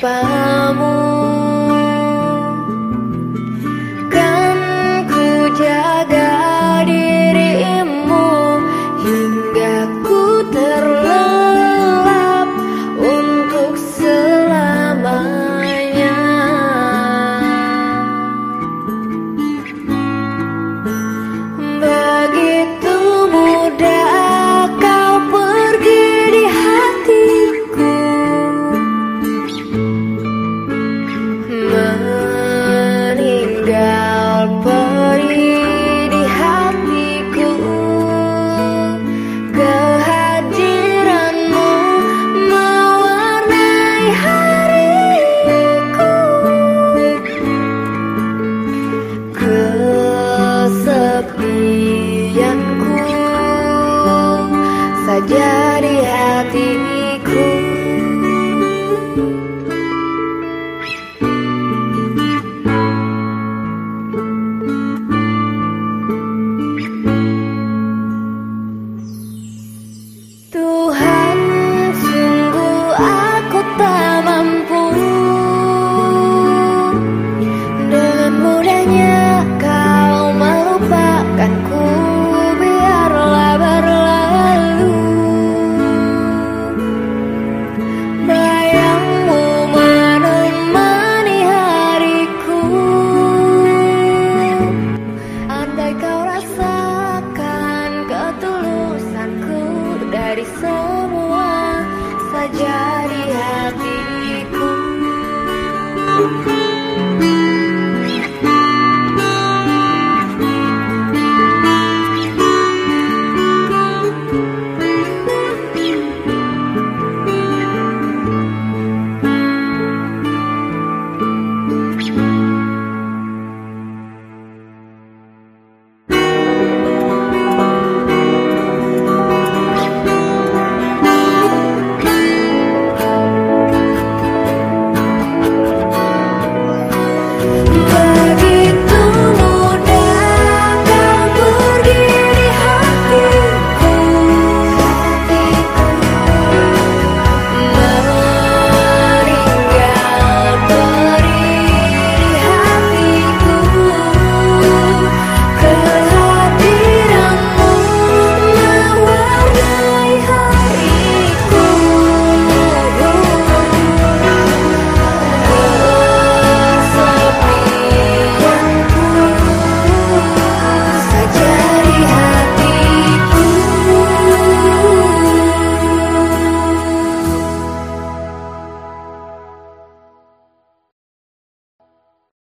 伐木。dari semua saja di hatiku.